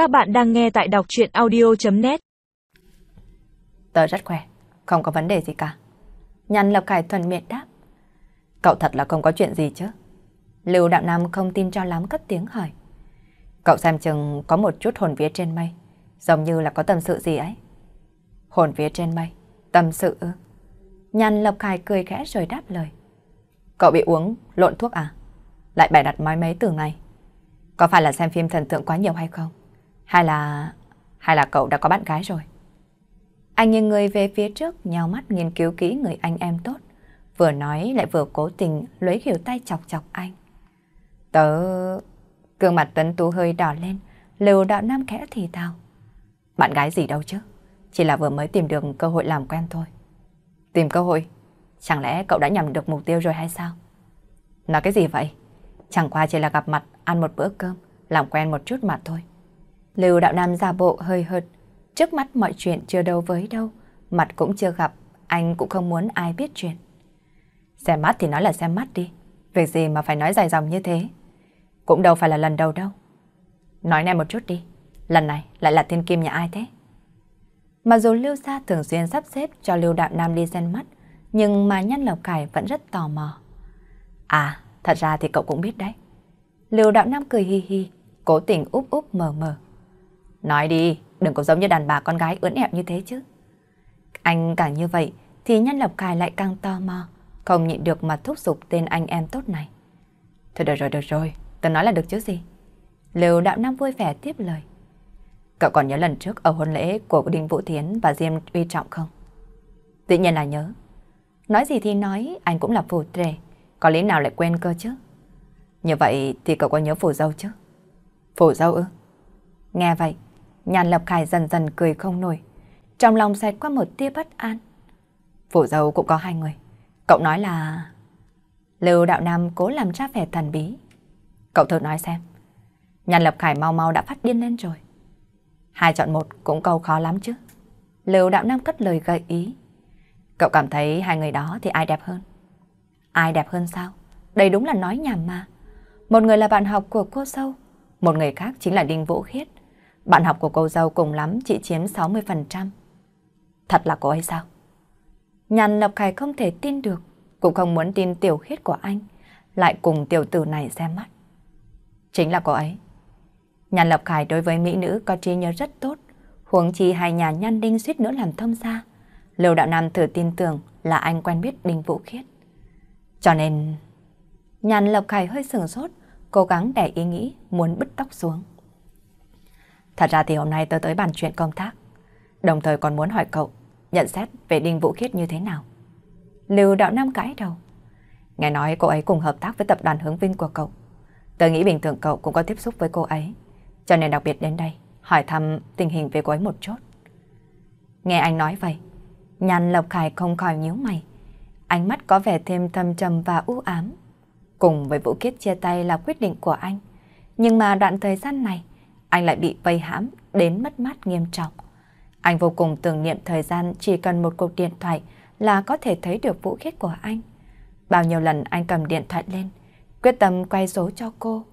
Các bạn đang nghe tại đọc chuyện audio.net Tớ rất khỏe, không có vấn đề gì cả. Nhàn Lập Khải thuần miệng đáp. Cậu thật là không có chuyện gì chứ? Lưu Đạo Nam không tin cho lắm cất tiếng hỏi. Cậu xem chừng có một chút hồn vía trên mây, giống như là có tâm sự gì ấy. Hồn vía trên mây, tâm sự ư? Nhàn Lập Khải cười khẽ rồi đáp lời. Cậu bị uống lộn thuốc à? Lại bày đặt mái mấy từ này. Có phải là xem phim thần tượng quá nhiều hay không? Hay là... hay là cậu đã có bạn gái rồi? Anh nghiêng người về phía trước, nhào mắt nghiên cứu kỹ người anh em tốt. Vừa nói lại vừa cố tình lấy khỉu tay chọc chọc anh. Tớ... Gương mặt Tuấn Tú hơi đỏ lên, lều đạo nam khẽ thì thào. Bạn gái gì đâu chứ, chỉ là vừa mới tìm được cơ hội làm quen thôi. Tìm cơ hội? Chẳng lẽ cậu đã nhầm được mục tiêu rồi hay sao? Nói cái gì vậy? Chẳng qua chỉ là gặp mặt, ăn một bữa cơm, làm quen một chút mà thôi. Lưu đạo nam giả bộ hơi hợt, trước mắt mọi chuyện chưa đâu với đâu, mặt cũng chưa gặp, anh cũng không muốn ai biết chuyện. Xem mắt thì nói là xem mắt đi, việc gì mà phải nói dài dòng như thế. Cũng đâu phải là lần đầu đâu. Nói này một chút đi, lần này lại là thiên kim nhà ai thế? Mặc dù Lưu Sa thường xuyên sắp xếp cho Lưu Đạo Nam đi xem mắt, nhưng mà Nhân Lộc Cải vẫn rất tò mò. À, thật ra thì cậu cũng biết đấy. Lưu Đạo Nam cười hi hi, cố tình úp úp mờ mờ. Nói đi, đừng có giống như đàn bà con gái ưỡn ẹp như thế chứ. Anh càng như vậy thì Nhân Lộc cài lại càng tò mò, không nhịn được mà thúc giục tên anh em tốt này. Thôi được rồi, được rồi, tôi nói là được chứ gì. Lưu Đạo Nam vui vẻ tiếp lời. Cậu còn nhớ lần trước ở hôn lễ của Đinh Vũ Thiến và Diêm Uy Trọng không? Tự nhiên là nhớ. Nói gì thì nói, anh cũng là phù trề. Có lý nào lại quên cơ chứ? Như vậy thì cậu có nhớ phù dâu chứ? Phù dâu ư? Nghe vậy, nhàn lập khải dần dần cười không nổi. Trong lòng xẹt qua một tia bất an. Phủ dâu cũng có hai người. Cậu nói là... Lưu đạo nam cố làm ra vẻ thần bí. Cậu thử nói xem. Nhàn lập khải mau mau đã phát điên lên rồi. Hai chọn một cũng câu khó lắm chứ. Lưu đạo nam cất lời gợi ý. Cậu cảm thấy hai người đó thì ai đẹp hơn? Ai đẹp hơn sao? Đây đúng là nói nhảm mà. Một người là bạn học của cô sâu, một người khác chính là Đinh Vũ Khiết. Bạn học của cô dâu cùng lắm chỉ chiếm 60%. Thật là cô ấy sao? Nhàn Lập Khải không thể tin được, cũng không muốn tin tiểu khiết của anh, lại cùng tiểu tử này xem mắt. Chính là cô ấy. Nhàn Lập Khải đối với mỹ nữ có trí nhớ rất tốt, huống chi hai nhà nhan đinh suýt nữa làm thông gia. Lưu Đạo Nam thử tin tưởng là anh quen biết Đinh Vũ Khiết. Cho nên... Nhàn Lập Khải hơi sừng sốt, cố gắng để ý nghĩ muốn bứt tóc xuống. Thật ra thì hôm nay tôi tới bàn chuyện công tác, đồng thời còn muốn hỏi cậu nhận xét về Đinh Vũ Khiết như thế nào. Lưu Đạo Nam cãi đầu. Nghe nói cô ấy cùng hợp tác với tập đoàn hướng vinh của cậu. Tôi nghĩ bình thường cậu cũng có tiếp xúc với cô ấy, cho nên đặc biệt đến đây hỏi thăm tình hình về cô ấy một chút. Nghe anh nói vậy, Nhàn Lộc Khải không khỏi nhíu mày. Ánh mắt có vẻ thêm thâm trầm và u ám. Cùng với Vũ Kiết chia tay là quyết định của anh. Nhưng mà đoạn thời gian này, anh lại bị vây hãm đến mất mát nghiêm trọng. Anh vô cùng tưởng niệm thời gian chỉ cần một cuộc điện thoại là có thể thấy được Vũ Khiết của anh. Bao nhiêu lần anh cầm điện thoại lên, quyết tâm quay số cho cô,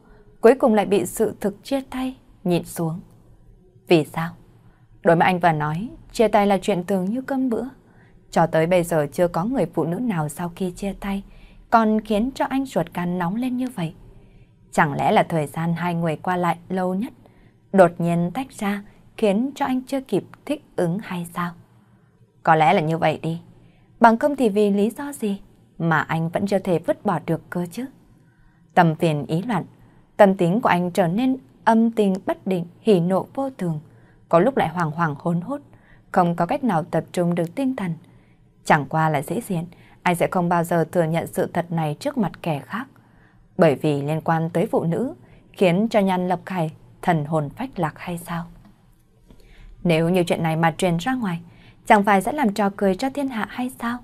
cuối cùng lại bị sự thực chia tay, nhịn xuống. Vì sao? Đối mặt anh và nói, chia tay là chuyện thường như cơm bữa. Cho tới bây giờ chưa có người phụ nữ nào sau khi chia tay còn khiến cho anh ruột gan nóng lên như vậy. Chẳng lẽ là thời gian hai người qua lại lâu nhất, đột nhiên tách ra khiến cho anh chưa kịp thích ứng hay sao? Có lẽ là như vậy đi. Bằng không thì vì lý do gì mà anh vẫn chưa thể vứt bỏ được cơ chứ? Tầm phiền ý loạn, tâm tính của anh trở nên âm tình bất định, hỉ nộ vô thường, có lúc lại hoàng hoàng hỗn hốt, không có cách nào tập trung được tinh thần. Chẳng qua là dễ diện, anh sẽ không bao giờ thừa nhận sự thật này trước mặt kẻ khác. Bởi vì liên quan tới phụ nữ, khiến cho Nhan Lập Khải thần hồn phách lạc hay sao? Nếu như chuyện này mà truyền ra ngoài, chẳng phải sẽ làm trò cười cho thiên hạ hay sao?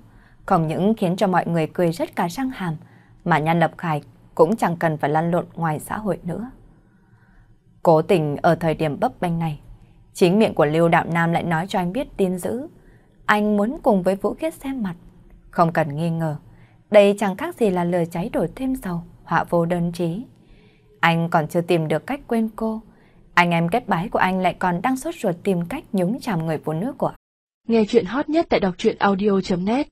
Không những khiến cho mọi người cười rất cả răng hàm, mà Nhan Lập Khải cũng chẳng cần phải lăn lộn ngoài xã hội nữa. Cố tình ở thời điểm bấp bênh này, chính miệng của Lưu Đạo Nam lại nói cho anh biết tin dữ. Anh muốn cùng với Vũ Khiết xem mặt. Không cần nghi ngờ, đây chẳng khác gì là lửa cháy đổ thêm dầu, họa vô đơn trí. Anh còn chưa tìm được cách quên cô. Anh em kết bái của anh lại còn đang sốt ruột tìm cách nhúng chàm người phụ nữ của Nghe chuyện hot nhất tại đọc truyện audio.net